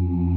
Mm.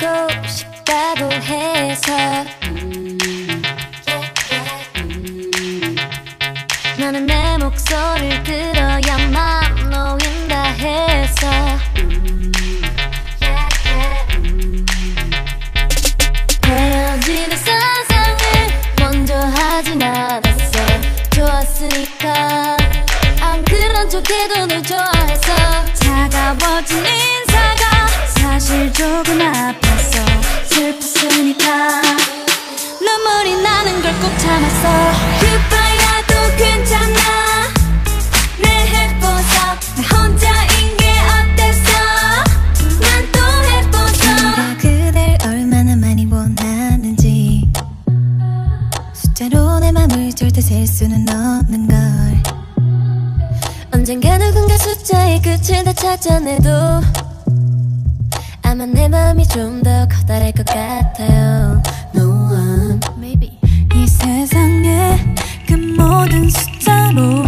하고 싶다고 해서 마음이 좀 더 커다랄 것 같아요. No one. Maybe. 이 세상의 그 모든 숫자로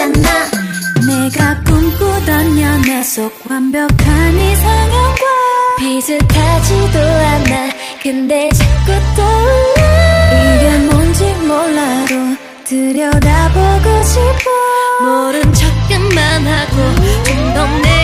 아니잖아. 내가 꿈꾸던 연애 속 완벽한 이상형과 비슷하지도 않아. 근데 자꾸 떠올라. 이게 뭔지 몰라도 들여다보고 싶어. 모른 척만 하고 좀더내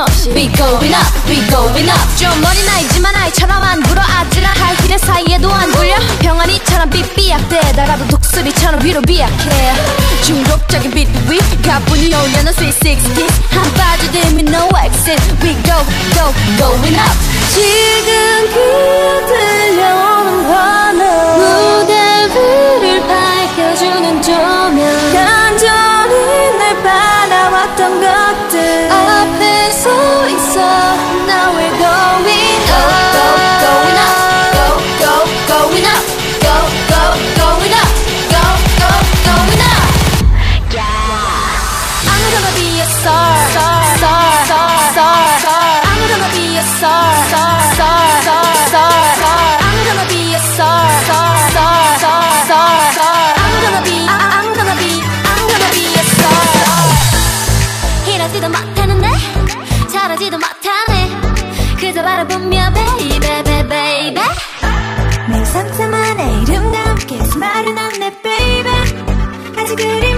없이 We going up, we going up. 좀 어린 아이지만 아이처럼 안 굴어 아찔한 하이힐의 사이에도 안 굴려. 병아리처럼 삐삐약대 나가도 독수리처럼 위로 비약해. 중독적인 비트 위 가뿐히 어울려는 Sweet Sixties. 한 빠져들면 no exit We go, go, going up. 지금 그 들려오는 거 그리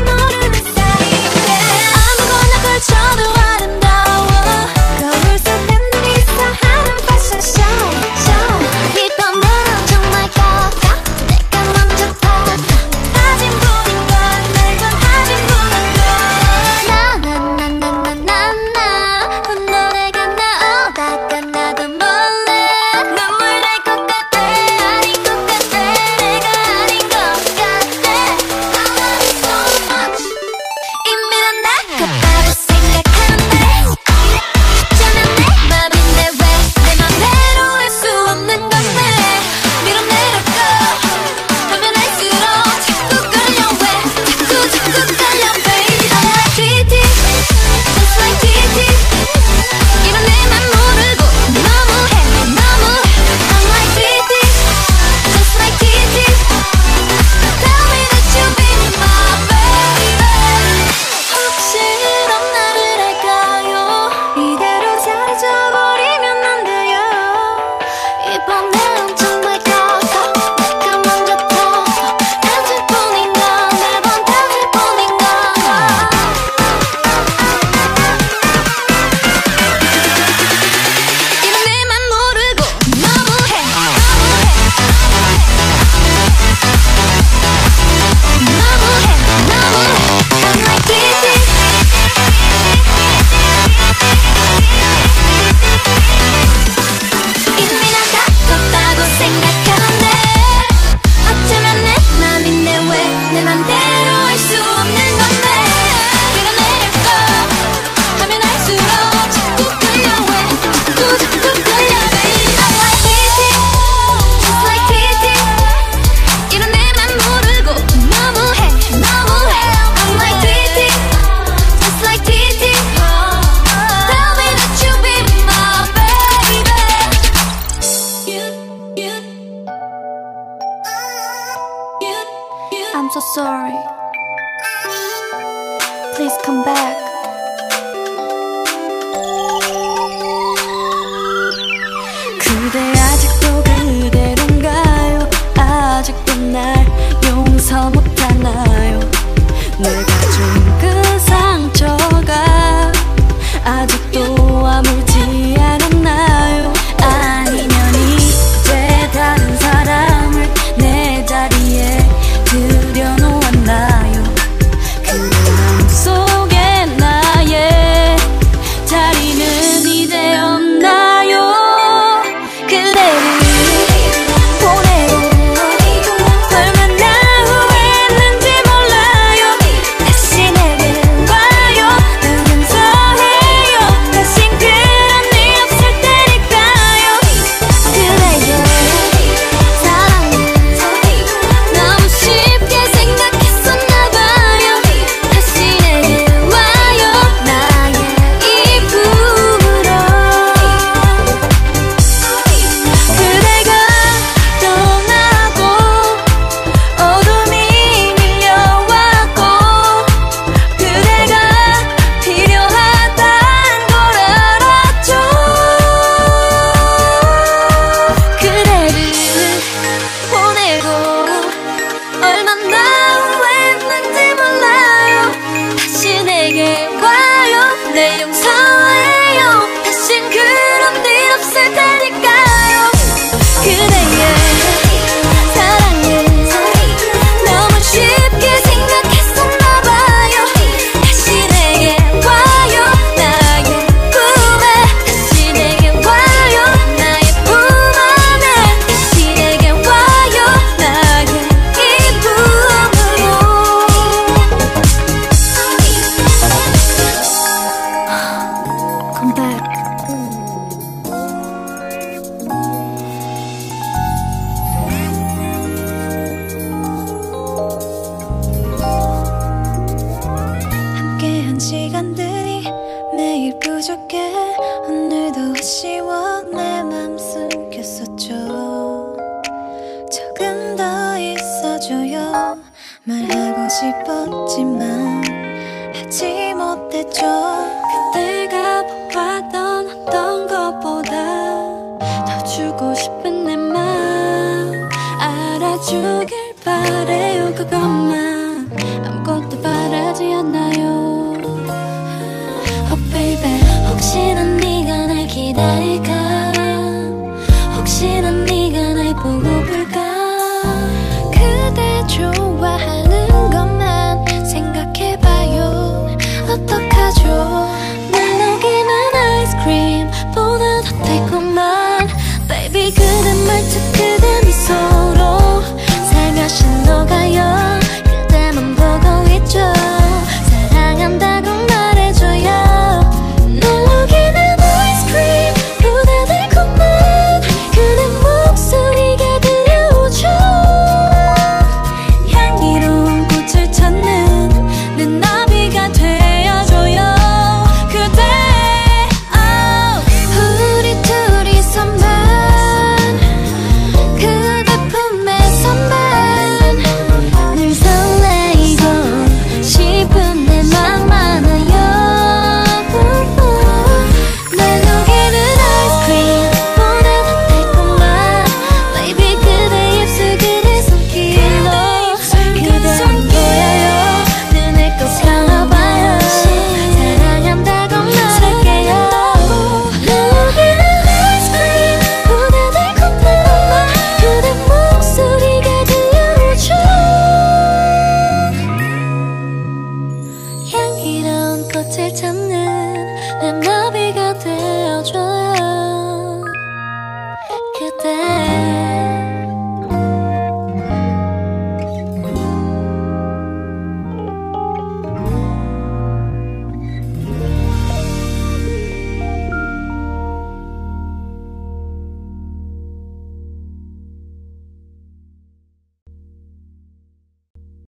안아줘요. 말하고 싶었지만 하지 못했죠. 그때가 보았던 어떤 것보다 더 주고 싶은 내 맘 알아주길 바래요 그것만. 아무것도 바라지 않나요. Oh baby. 혹시나 네가 날 기다려